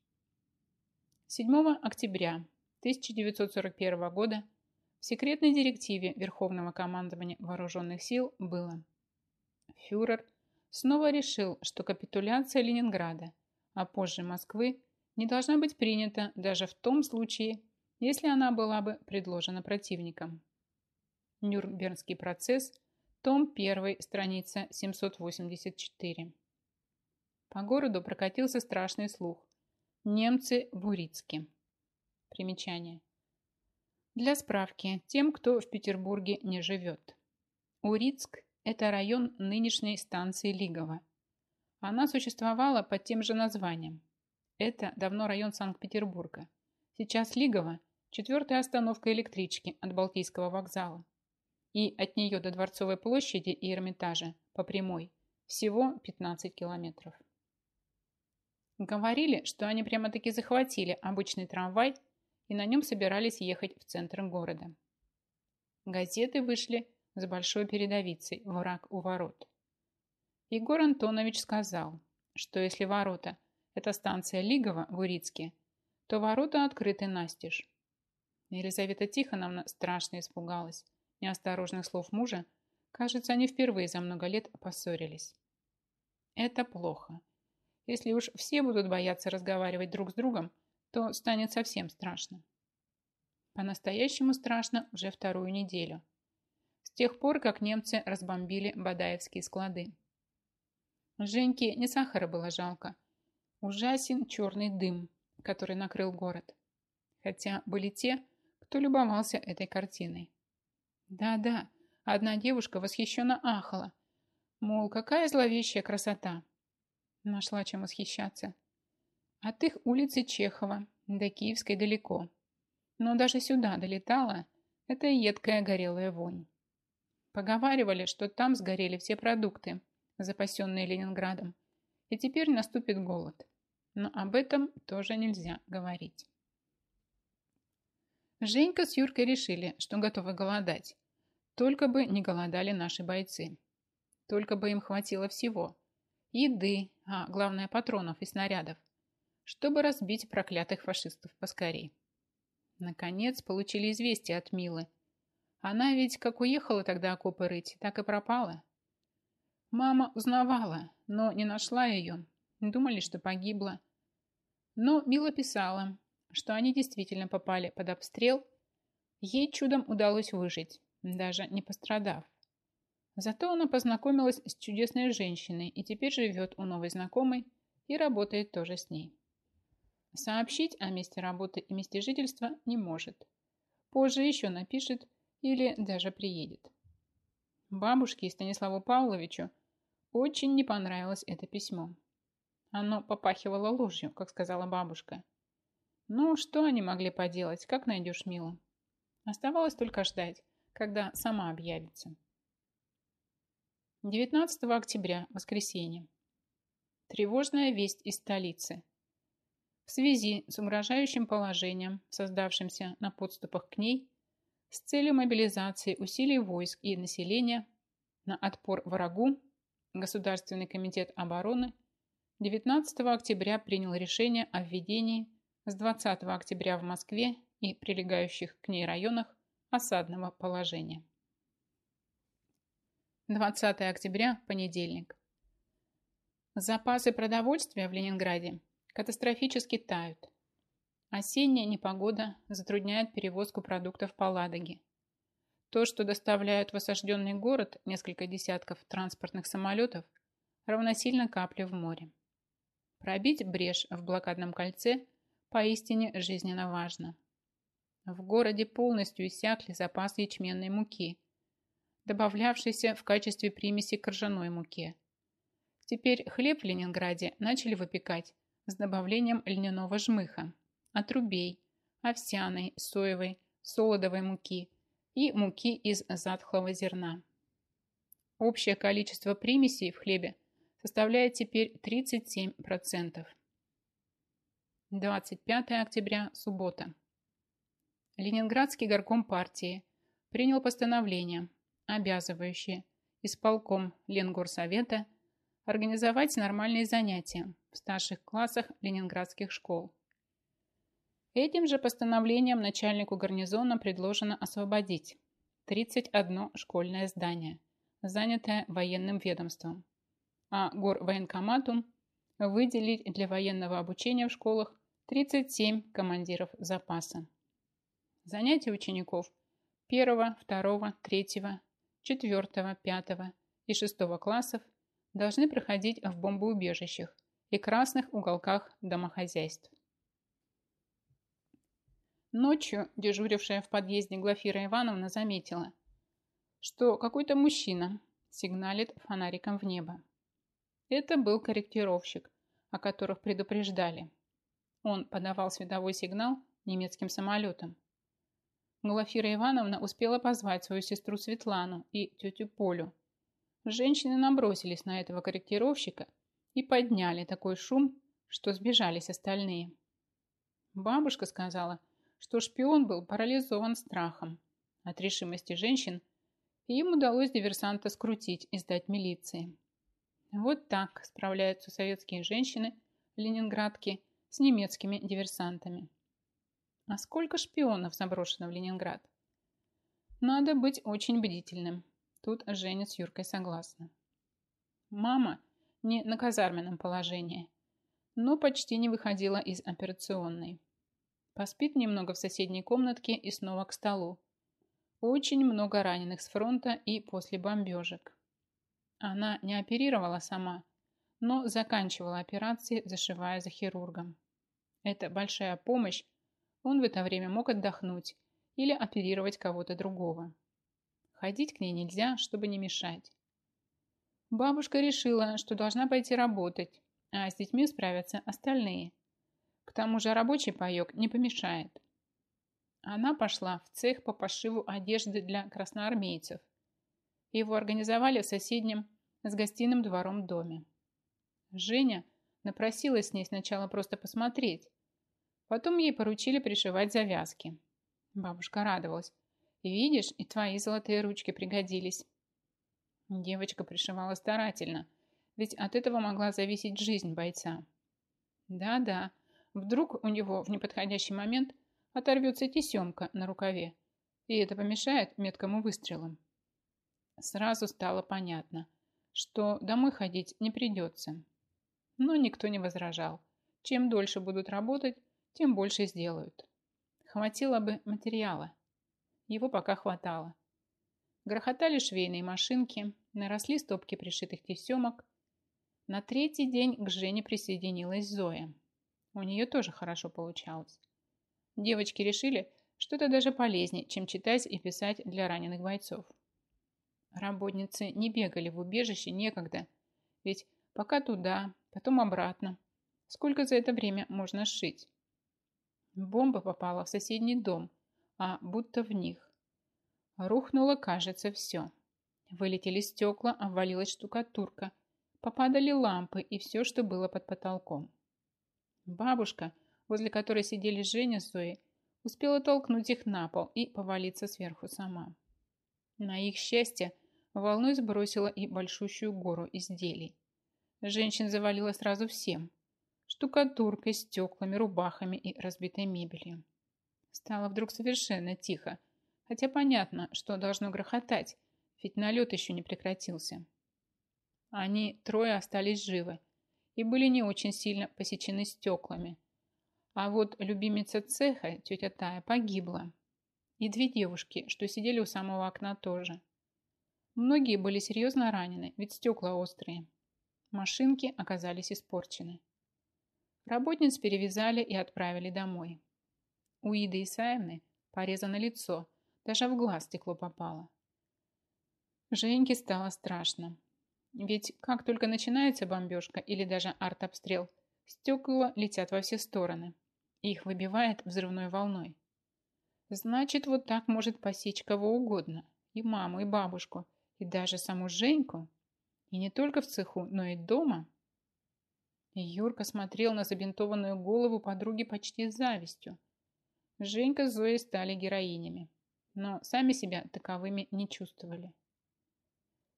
S1: 7 октября 1941 года в секретной директиве Верховного командования Вооруженных сил было Фюрер снова решил, что капитуляция Ленинграда а позже Москвы, не должна быть принята даже в том случае, если она была бы предложена противником. Нюрнбергский процесс, том 1, страница 784. По городу прокатился страшный слух. Немцы в Урицке. Примечание. Для справки, тем, кто в Петербурге не живет. Урицк – это район нынешней станции Лигово, она существовала под тем же названием. Это давно район Санкт-Петербурга. Сейчас Лигово – четвертая остановка электрички от Балтийского вокзала. И от нее до Дворцовой площади и Эрмитажа по прямой всего 15 километров. Говорили, что они прямо-таки захватили обычный трамвай и на нем собирались ехать в центр города. Газеты вышли с большой передовицей «Враг у ворот». Егор Антонович сказал, что если ворота – это станция Лигова в Урицке, то ворота открыты настежь. Елизавета Тихоновна страшно испугалась неосторожных слов мужа. Кажется, они впервые за много лет поссорились. Это плохо. Если уж все будут бояться разговаривать друг с другом, то станет совсем страшно. По-настоящему страшно уже вторую неделю. С тех пор, как немцы разбомбили Бадаевские склады. Женьке не сахара было жалко. Ужасен черный дым, который накрыл город. Хотя были те, кто любовался этой картиной. Да-да, одна девушка восхищенно ахала. Мол, какая зловещая красота. Нашла чем восхищаться. От их улицы Чехова до Киевской далеко. Но даже сюда долетала эта едкая горелая вонь. Поговаривали, что там сгорели все продукты, запасенные Ленинградом, и теперь наступит голод. Но об этом тоже нельзя говорить. Женька с Юркой решили, что готовы голодать. Только бы не голодали наши бойцы. Только бы им хватило всего. Еды, а главное патронов и снарядов, чтобы разбить проклятых фашистов поскорей. Наконец получили известие от Милы. Она ведь как уехала тогда окопы рыть, так и пропала. Мама узнавала, но не нашла ее. Думали, что погибла. Но Мила писала, что они действительно попали под обстрел. Ей чудом удалось выжить, даже не пострадав. Зато она познакомилась с чудесной женщиной и теперь живет у новой знакомой и работает тоже с ней. Сообщить о месте работы и месте жительства не может. Позже еще напишет или даже приедет. Бабушке и Станиславу Павловичу очень не понравилось это письмо. Оно попахивало ложью, как сказала бабушка. Ну, что они могли поделать, как найдешь Милу? Оставалось только ждать, когда сама объявится. 19 октября, воскресенье. Тревожная весть из столицы. В связи с угрожающим положением, создавшимся на подступах к ней, с целью мобилизации усилий войск и населения на отпор врагу, Государственный комитет обороны 19 октября принял решение о введении с 20 октября в Москве и прилегающих к ней районах осадного положения. 20 октября, понедельник. Запасы продовольствия в Ленинграде катастрофически тают. Осенняя непогода затрудняет перевозку продуктов по Ладоге. То, что доставляют в осажденный город несколько десятков транспортных самолетов, равносильно капле в море. Пробить брешь в блокадном кольце поистине жизненно важно. В городе полностью иссякли запасы ячменной муки – добавлявшийся в качестве примеси к ржаной муке. Теперь хлеб в Ленинграде начали выпекать с добавлением льняного жмыха, отрубей, овсяной, соевой, солодовой муки и муки из затхлого зерна. Общее количество примесей в хлебе составляет теперь 37%. 25 октября, суббота. Ленинградский горком партии принял постановление обязывающие исполком Ленгорсовета организовать нормальные занятия в старших классах ленинградских школ. Этим же постановлением начальнику гарнизона предложено освободить 31 школьное здание, занятое военным ведомством, а гор военкомату выделить для военного обучения в школах 37 командиров запаса. Занятия учеников 1, 2, 3, 4, 5 и 6 классов должны проходить в бомбоубежищах и красных уголках домохозяйств. Ночью дежурившая в подъезде Глафира Ивановна заметила, что какой-то мужчина сигналит фонариком в небо. Это был корректировщик, о которых предупреждали. Он подавал световой сигнал немецким самолетам. Глафира Ивановна успела позвать свою сестру Светлану и тетю Полю. Женщины набросились на этого корректировщика и подняли такой шум, что сбежались остальные. Бабушка сказала, что шпион был парализован страхом от решимости женщин, и им удалось диверсанта скрутить и сдать милиции. Вот так справляются советские женщины, ленинградки, с немецкими диверсантами. А сколько шпионов заброшено в Ленинград? Надо быть очень бдительным. Тут Женя с Юркой согласны. Мама не на казарменном положении, но почти не выходила из операционной. Поспит немного в соседней комнатке и снова к столу. Очень много раненых с фронта и после бомбежек. Она не оперировала сама, но заканчивала операции, зашивая за хирургом. Это большая помощь. Он в это время мог отдохнуть или оперировать кого-то другого. Ходить к ней нельзя, чтобы не мешать. Бабушка решила, что должна пойти работать, а с детьми справятся остальные. К тому же рабочий паек не помешает. Она пошла в цех по пошиву одежды для красноармейцев. Его организовали в соседнем с гостиным двором доме. Женя напросилась с ней сначала просто посмотреть. Потом ей поручили пришивать завязки. Бабушка радовалась. «Видишь, и твои золотые ручки пригодились». Девочка пришивала старательно, ведь от этого могла зависеть жизнь бойца. Да-да, вдруг у него в неподходящий момент оторвется тесемка на рукаве, и это помешает меткому выстрелам. Сразу стало понятно, что домой ходить не придется. Но никто не возражал. Чем дольше будут работать, тем больше сделают. Хватило бы материала. Его пока хватало. Грохотали швейные машинки, наросли стопки пришитых тесемок. На третий день к Жене присоединилась Зоя. У нее тоже хорошо получалось. Девочки решили, что это даже полезнее, чем читать и писать для раненых бойцов. Работницы не бегали в убежище некогда, ведь пока туда, потом обратно. Сколько за это время можно сшить? Бомба попала в соседний дом, а будто в них. Рухнуло, кажется, все. Вылетели стекла, обвалилась штукатурка, попадали лампы и все, что было под потолком. Бабушка возле которой сидели Женя с Зоей, успела толкнуть их на пол и повалиться сверху сама. На их счастье волной сбросила и большущую гору изделий. Женщин завалила сразу всем. Штукатуркой, стеклами, рубахами и разбитой мебелью. Стало вдруг совершенно тихо, хотя понятно, что должно грохотать, ведь налет еще не прекратился. Они трое остались живы и были не очень сильно посечены стеклами – а вот любимица цеха, тетя Тая, погибла. И две девушки, что сидели у самого окна тоже. Многие были серьезно ранены, ведь стекла острые. Машинки оказались испорчены. Работниц перевязали и отправили домой. У Иды Исаевны порезано лицо, даже в глаз стекло попало. Женьке стало страшно. Ведь как только начинается бомбежка или даже артобстрел, Стекла летят во все стороны. Их выбивает взрывной волной. Значит, вот так может посечь кого угодно. И маму, и бабушку, и даже саму Женьку. И не только в цеху, но и дома. И Юрка смотрел на забинтованную голову подруги почти с завистью. Женька с Зоей стали героинями, но сами себя таковыми не чувствовали.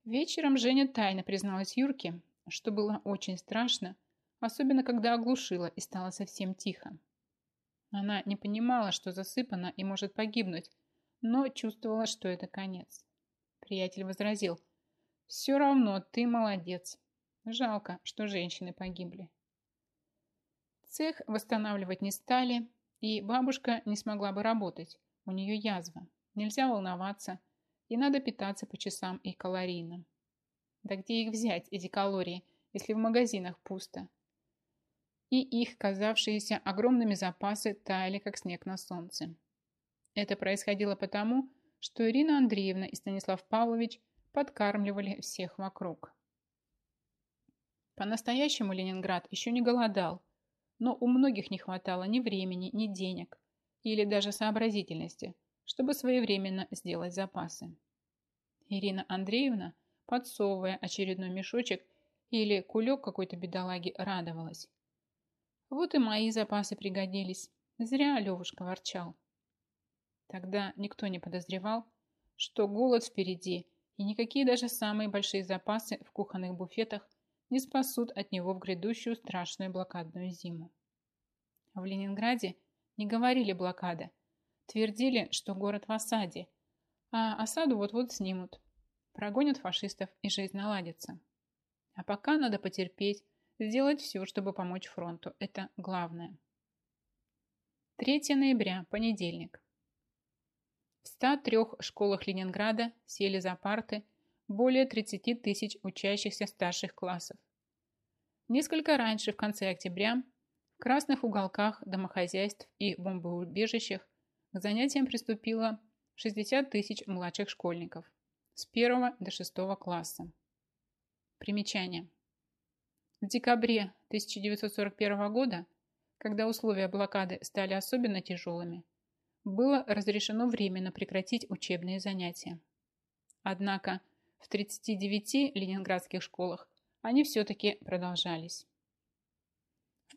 S1: Вечером Женя тайно призналась Юрке, что было очень страшно, особенно когда оглушила и стало совсем тихо. Она не понимала, что засыпана и может погибнуть, но чувствовала, что это конец. Приятель возразил, «Все равно ты молодец. Жалко, что женщины погибли». Цех восстанавливать не стали, и бабушка не смогла бы работать. У нее язва, нельзя волноваться, и надо питаться по часам и калорийно. Да где их взять, эти калории, если в магазинах пусто? и их казавшиеся огромными запасы таяли, как снег на солнце. Это происходило потому, что Ирина Андреевна и Станислав Павлович подкармливали всех вокруг. По-настоящему Ленинград еще не голодал, но у многих не хватало ни времени, ни денег или даже сообразительности, чтобы своевременно сделать запасы. Ирина Андреевна, подсовывая очередной мешочек или кулек какой-то бедолаги, радовалась. Вот и мои запасы пригодились. Зря Левушка ворчал. Тогда никто не подозревал, что голод впереди, и никакие даже самые большие запасы в кухонных буфетах не спасут от него в грядущую страшную блокадную зиму. В Ленинграде не говорили блокада, твердили, что город в осаде, а осаду вот-вот снимут, прогонят фашистов и жизнь наладится. А пока надо потерпеть, Сделать все, чтобы помочь фронту. Это главное. 3 ноября, понедельник. В 103 школах Ленинграда сели за парты более 30 тысяч учащихся старших классов. Несколько раньше, в конце октября, в красных уголках домохозяйств и бомбоубежищах к занятиям приступило 60 тысяч младших школьников с 1 до 6 класса. Примечание. В декабре 1941 года, когда условия блокады стали особенно тяжелыми, было разрешено временно прекратить учебные занятия. Однако в 39 ленинградских школах они все-таки продолжались.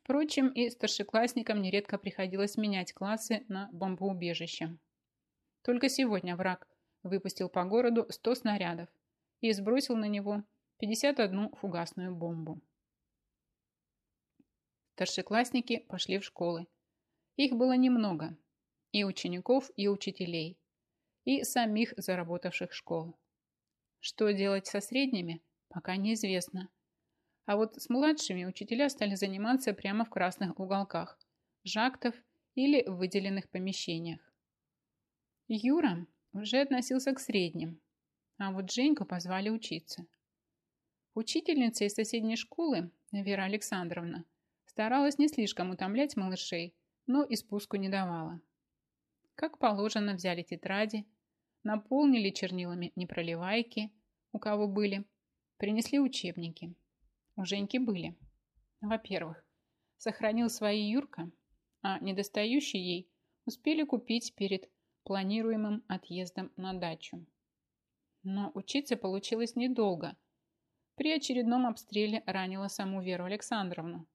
S1: Впрочем, и старшеклассникам нередко приходилось менять классы на бомбоубежище. Только сегодня враг выпустил по городу 100 снарядов и сбросил на него 51 фугасную бомбу. Старшеклассники пошли в школы. Их было немного, и учеников, и учителей, и самих заработавших школ. Что делать со средними, пока неизвестно. А вот с младшими учителя стали заниматься прямо в красных уголках, жактов или в выделенных помещениях. Юра уже относился к средним, а вот Женьку позвали учиться. Учительница из соседней школы, Вера Александровна, старалась не слишком утомлять малышей, но и спуску не давала. Как положено, взяли тетради, наполнили чернилами непроливайки, у кого были, принесли учебники. У Женьки были. Во-первых, сохранил свои Юрка, а недостающие ей успели купить перед планируемым отъездом на дачу. Но учиться получилось недолго. При очередном обстреле ранила саму Веру Александровну.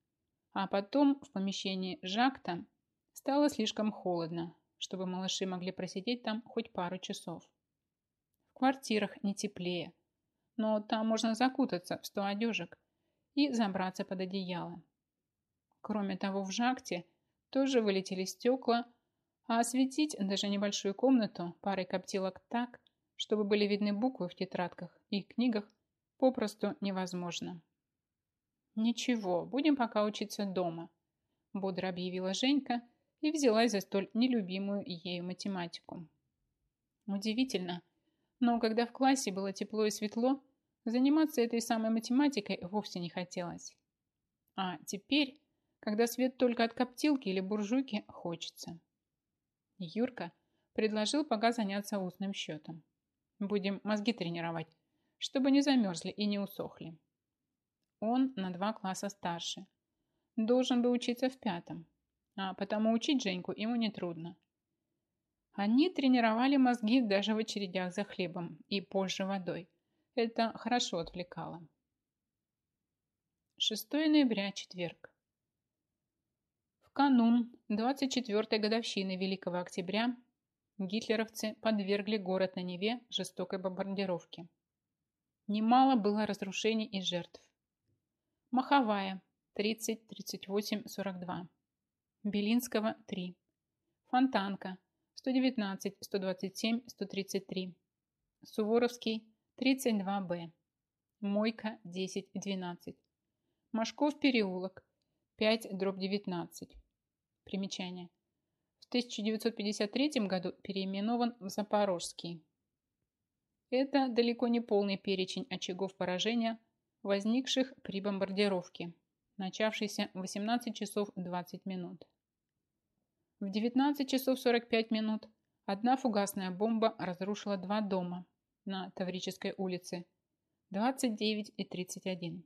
S1: А потом в помещении Жакта стало слишком холодно, чтобы малыши могли просидеть там хоть пару часов. В квартирах не теплее, но там можно закутаться в сто одежек и забраться под одеяло. Кроме того, в жакте тоже вылетели стекла, а осветить даже небольшую комнату парой коптилок так, чтобы были видны буквы в тетрадках и книгах, попросту невозможно. «Ничего, будем пока учиться дома», – бодро объявила Женька – и взялась за столь нелюбимую ею математику. Удивительно, но когда в классе было тепло и светло, заниматься этой самой математикой вовсе не хотелось. А теперь, когда свет только от коптилки или буржуйки, хочется. Юрка предложил пока заняться устным счетом. Будем мозги тренировать, чтобы не замерзли и не усохли. Он на два класса старше. Должен бы учиться в пятом, а потому учить Женьку ему нетрудно. Они тренировали мозги даже в очередях за хлебом и позже водой. Это хорошо отвлекало. 6 ноября, четверг. В канун 24-й годовщины Великого Октября гитлеровцы подвергли город на Неве жестокой бомбардировке. Немало было разрушений и жертв. Маховая 30, 38, 42. Белинского 3. Фонтанка 119, 127, 133. Суворовский 32Б. Мойка 10, 12. Машков переулок 5, дробь 19. Примечание. В 1953 году переименован в Запорожский. Это далеко не полный перечень очагов поражения, возникших при бомбардировке начавшийся в 18 часов 20 минут. В 19 часов 45 минут одна фугасная бомба разрушила два дома на Таврической улице 29 и 31.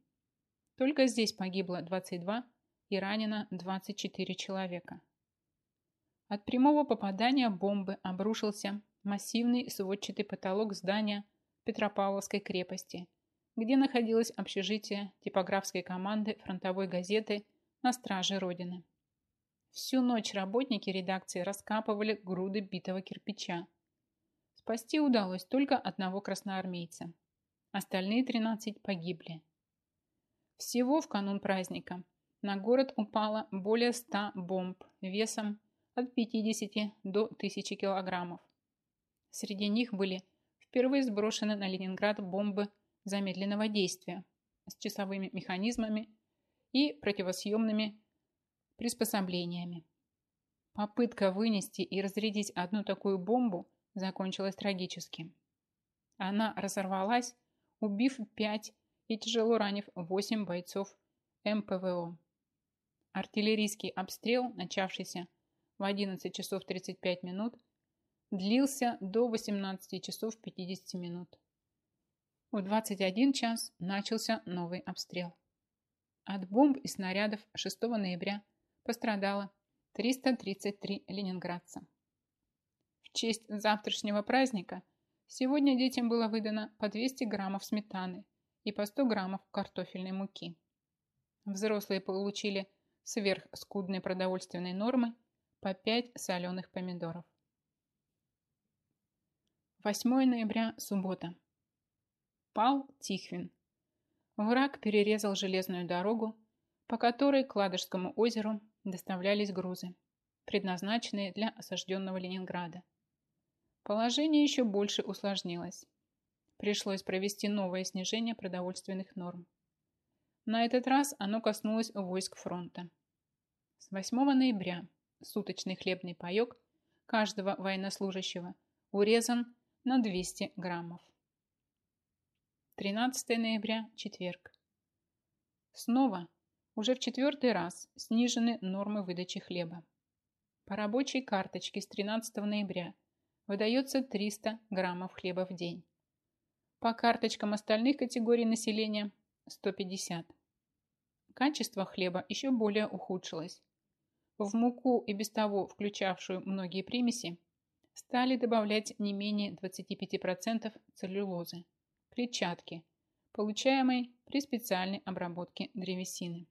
S1: Только здесь погибло 22 и ранено 24 человека. От прямого попадания бомбы обрушился массивный сводчатый потолок здания Петропавловской крепости – где находилось общежитие типографской команды фронтовой газеты «На страже Родины». Всю ночь работники редакции раскапывали груды битого кирпича. Спасти удалось только одного красноармейца. Остальные 13 погибли. Всего в канун праздника на город упало более 100 бомб весом от 50 до 1000 килограммов. Среди них были впервые сброшены на Ленинград бомбы замедленного действия с часовыми механизмами и противосъемными приспособлениями. Попытка вынести и разрядить одну такую бомбу закончилась трагически. Она разорвалась, убив пять и тяжело ранив восемь бойцов МПВО. Артиллерийский обстрел, начавшийся в 11 часов 35 минут, длился до 18 часов 50 минут. В 21 час начался новый обстрел. От бомб и снарядов 6 ноября пострадало 333 ленинградца. Честь завтрашнего праздника сегодня детям было выдано по 200 граммов сметаны и по 100 граммов картофельной муки. Взрослые получили сверх скудной продовольственной нормы по 5 соленых помидоров. 8 ноября, суббота. Пал Тихвин. Враг перерезал железную дорогу, по которой к Ладожскому озеру доставлялись грузы, предназначенные для осажденного Ленинграда. Положение еще больше усложнилось. Пришлось провести новое снижение продовольственных норм. На этот раз оно коснулось войск фронта. С 8 ноября суточный хлебный паек каждого военнослужащего урезан на 200 граммов. 13 ноября, четверг. Снова уже в четвертый раз снижены нормы выдачи хлеба. По рабочей карточке с 13 ноября выдается 300 граммов хлеба в день. По карточкам остальных категорий населения 150. Качество хлеба еще более ухудшилось. В муку и без того включавшую многие примеси стали добавлять не менее 25% целлюлозы, клетчатки, получаемой при специальной обработке древесины.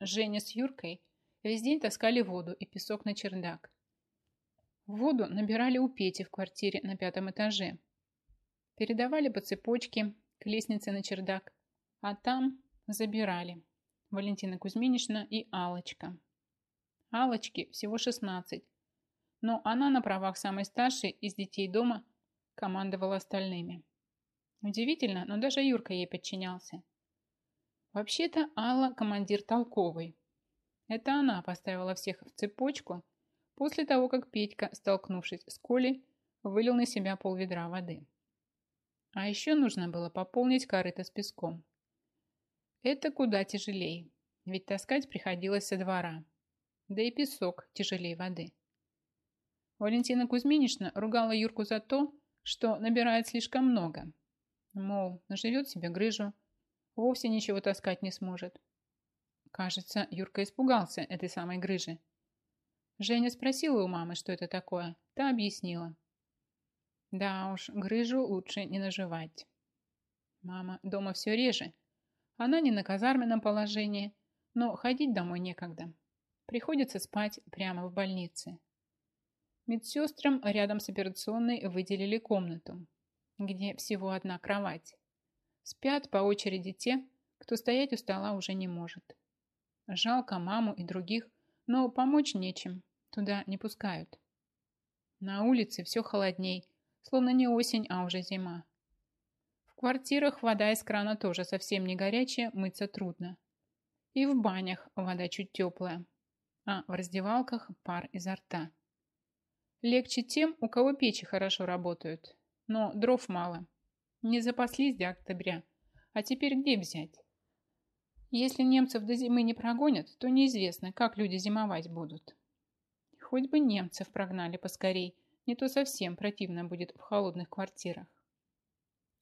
S1: Женя с Юркой весь день таскали воду и песок на чердак. Воду набирали у Пети в квартире на пятом этаже. Передавали по цепочке к лестнице на чердак, а там забирали Валентина Кузьминична и Алочка. Алочке всего 16, но она на правах самой старшей из детей дома командовала остальными. Удивительно, но даже Юрка ей подчинялся. Вообще-то Алла командир толковый. Это она поставила всех в цепочку после того, как Петька, столкнувшись с Колей, вылил на себя полведра воды. А еще нужно было пополнить корыто с песком. Это куда тяжелее, ведь таскать приходилось со двора. Да и песок тяжелее воды. Валентина Кузьминична ругала Юрку за то, что набирает слишком много. Мол, наживет себе грыжу, вовсе ничего таскать не сможет. Кажется, Юрка испугался этой самой грыжи. Женя спросила у мамы, что это такое. Та объяснила. Да уж, грыжу лучше не наживать. Мама дома все реже. Она не на казарменном положении, но ходить домой некогда. Приходится спать прямо в больнице. Медсестрам рядом с операционной выделили комнату, где всего одна кровать. Спят по очереди те, кто стоять у стола уже не может. Жалко маму и других, но помочь нечем, туда не пускают. На улице все холодней, словно не осень, а уже зима. В квартирах вода из крана тоже совсем не горячая, мыться трудно. И в банях вода чуть теплая, а в раздевалках пар изо рта. Легче тем, у кого печи хорошо работают, но дров мало. Не запаслись до октября. А теперь где взять? Если немцев до зимы не прогонят, то неизвестно, как люди зимовать будут. Хоть бы немцев прогнали поскорей, не то совсем противно будет в холодных квартирах.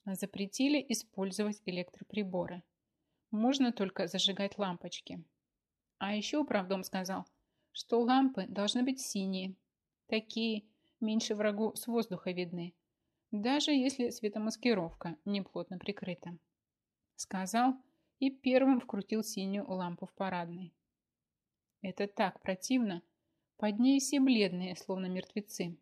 S1: Запретили использовать электроприборы. Можно только зажигать лампочки. А еще управдом сказал, что лампы должны быть синие. Такие меньше врагу с воздуха видны даже если светомаскировка не плотно прикрыта. Сказал и первым вкрутил синюю лампу в парадной. Это так противно. Под ней все бледные, словно мертвецы.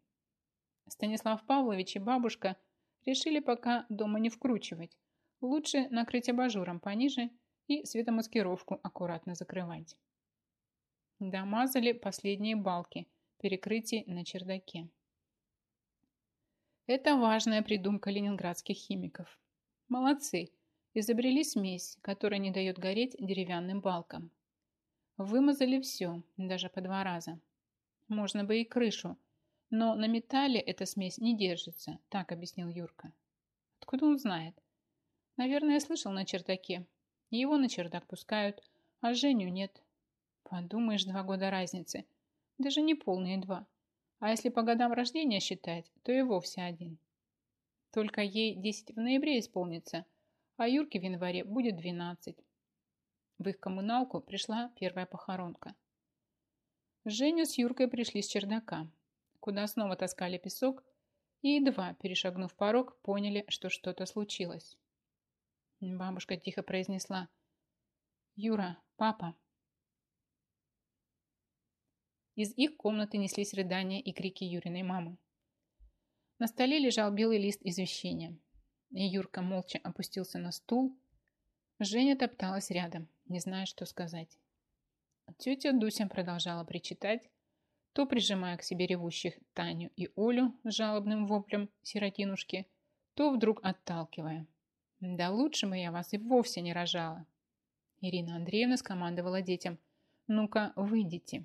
S1: Станислав Павлович и бабушка решили пока дома не вкручивать. Лучше накрыть абажуром пониже и светомаскировку аккуратно закрывать. Домазали последние балки перекрытий на чердаке. Это важная придумка ленинградских химиков. Молодцы, изобрели смесь, которая не дает гореть деревянным балкам. Вымазали все, даже по два раза. Можно бы и крышу, но на металле эта смесь не держится, так объяснил Юрка. Откуда он знает? Наверное, слышал на чердаке. Его на чердак пускают, а Женю нет. Подумаешь, два года разницы. Даже не полные два. А если по годам рождения считать, то и вовсе один. Только ей 10 в ноябре исполнится, а Юрке в январе будет 12. В их коммуналку пришла первая похоронка. Женя с Юркой пришли с чердака, куда снова таскали песок, и едва, перешагнув порог, поняли, что что-то случилось. Бабушка тихо произнесла «Юра, папа». Из их комнаты неслись рыдания и крики Юриной мамы. На столе лежал белый лист извещения. И Юрка молча опустился на стул. Женя топталась рядом, не зная, что сказать. Тетя Дуся продолжала причитать, то прижимая к себе ревущих Таню и Олю с жалобным воплем сиротинушки, то вдруг отталкивая. «Да лучше бы я вас и вовсе не рожала!» Ирина Андреевна скомандовала детям. «Ну-ка, выйдите!»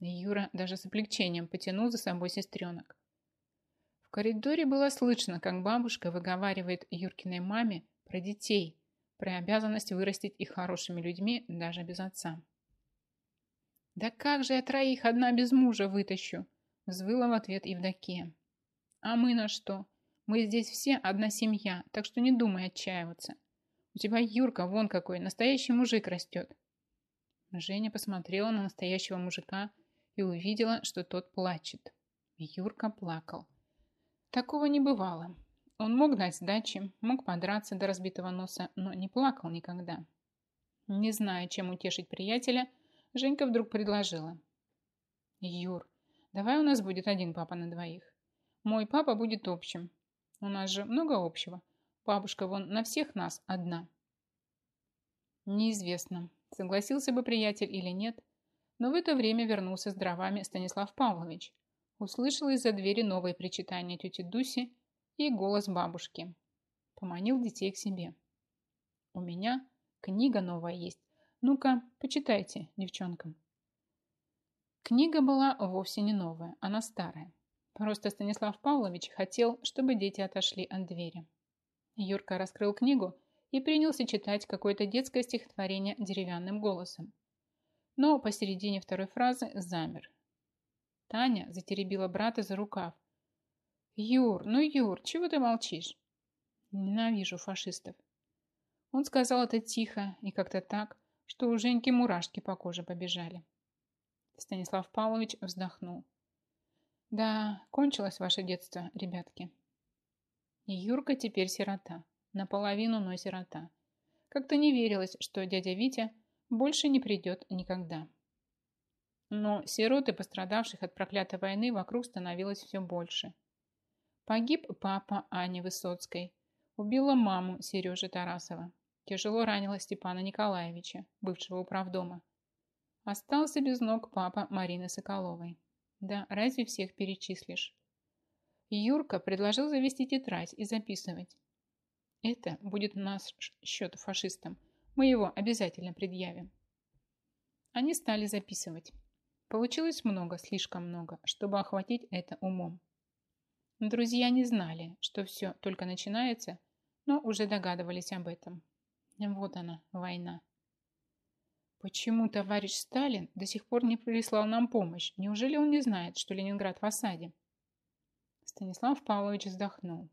S1: Юра даже с облегчением потянул за собой сестренок. В коридоре было слышно, как бабушка выговаривает Юркиной маме про детей, про обязанность вырастить их хорошими людьми даже без отца. «Да как же я троих одна без мужа вытащу?» взвыла в ответ Евдокия. «А мы на что? Мы здесь все одна семья, так что не думай отчаиваться. У тебя Юрка вон какой, настоящий мужик растет». Женя посмотрела на настоящего мужика и увидела, что тот плачет. Юрка плакал. Такого не бывало. Он мог дать сдачи, мог подраться до разбитого носа, но не плакал никогда. Не зная, чем утешить приятеля, Женька вдруг предложила. «Юр, давай у нас будет один папа на двоих. Мой папа будет общим. У нас же много общего. Бабушка вон на всех нас одна». Неизвестно, согласился бы приятель или нет, но в это время вернулся с дровами Станислав Павлович. Услышал из-за двери новые причитания тети Дуси и голос бабушки. Поманил детей к себе. «У меня книга новая есть. Ну-ка, почитайте, девчонкам». Книга была вовсе не новая, она старая. Просто Станислав Павлович хотел, чтобы дети отошли от двери. Юрка раскрыл книгу и принялся читать какое-то детское стихотворение деревянным голосом но посередине второй фразы замер. Таня затеребила брата за рукав. «Юр, ну Юр, чего ты молчишь?» «Ненавижу фашистов». Он сказал это тихо и как-то так, что у Женьки мурашки по коже побежали. Станислав Павлович вздохнул. «Да, кончилось ваше детство, ребятки». И Юрка теперь сирота, наполовину, но сирота. Как-то не верилось, что дядя Витя – больше не придет никогда. Но сироты, пострадавших от проклятой войны, вокруг становилось все больше. Погиб папа Ани Высоцкой. Убила маму Сережи Тарасова. Тяжело ранила Степана Николаевича, бывшего управдома. Остался без ног папа Марины Соколовой. Да, разве всех перечислишь? Юрка предложил завести тетрадь и записывать. Это будет наш счет фашистам. Мы его обязательно предъявим. Они стали записывать. Получилось много, слишком много, чтобы охватить это умом. Друзья не знали, что все только начинается, но уже догадывались об этом. Вот она, война. Почему товарищ Сталин до сих пор не прислал нам помощь? Неужели он не знает, что Ленинград в осаде? Станислав Павлович вздохнул.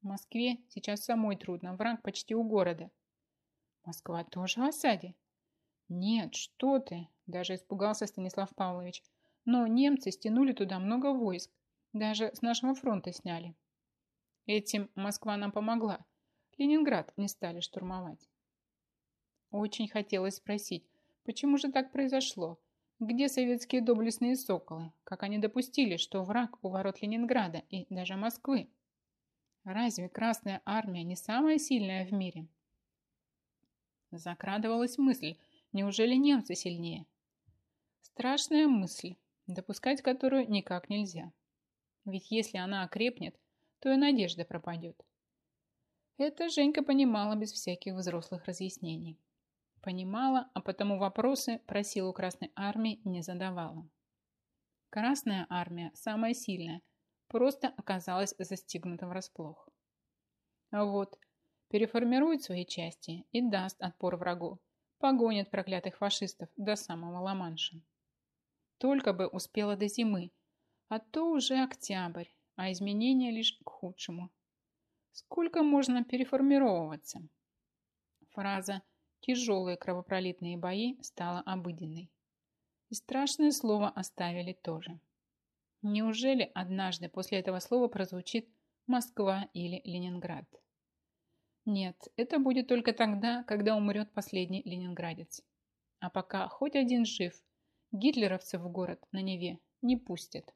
S1: В Москве сейчас самой трудно, враг почти у города. Москва тоже в осаде? Нет, что ты, даже испугался Станислав Павлович. Но немцы стянули туда много войск, даже с нашего фронта сняли. Этим Москва нам помогла. Ленинград не стали штурмовать. Очень хотелось спросить, почему же так произошло? Где советские доблестные соколы? Как они допустили, что враг у ворот Ленинграда и даже Москвы? Разве Красная Армия не самая сильная в мире? Закрадывалась мысль, неужели немцы сильнее? Страшная мысль, допускать которую никак нельзя. Ведь если она окрепнет, то и надежда пропадет. Это Женька понимала без всяких взрослых разъяснений. Понимала, а потому вопросы про силу Красной Армии не задавала. Красная армия, самая сильная, просто оказалась застигнута врасплох. А вот, переформирует свои части и даст отпор врагу, погонит проклятых фашистов до самого Ла-Манша. Только бы успела до зимы, а то уже октябрь, а изменения лишь к худшему. Сколько можно переформировываться? Фраза «тяжелые кровопролитные бои» стала обыденной. И страшное слово оставили тоже. Неужели однажды после этого слова прозвучит Москва или Ленинград? Нет, это будет только тогда, когда умрет последний ленинградец. А пока хоть один жив, гитлеровцев в город на Неве не пустят.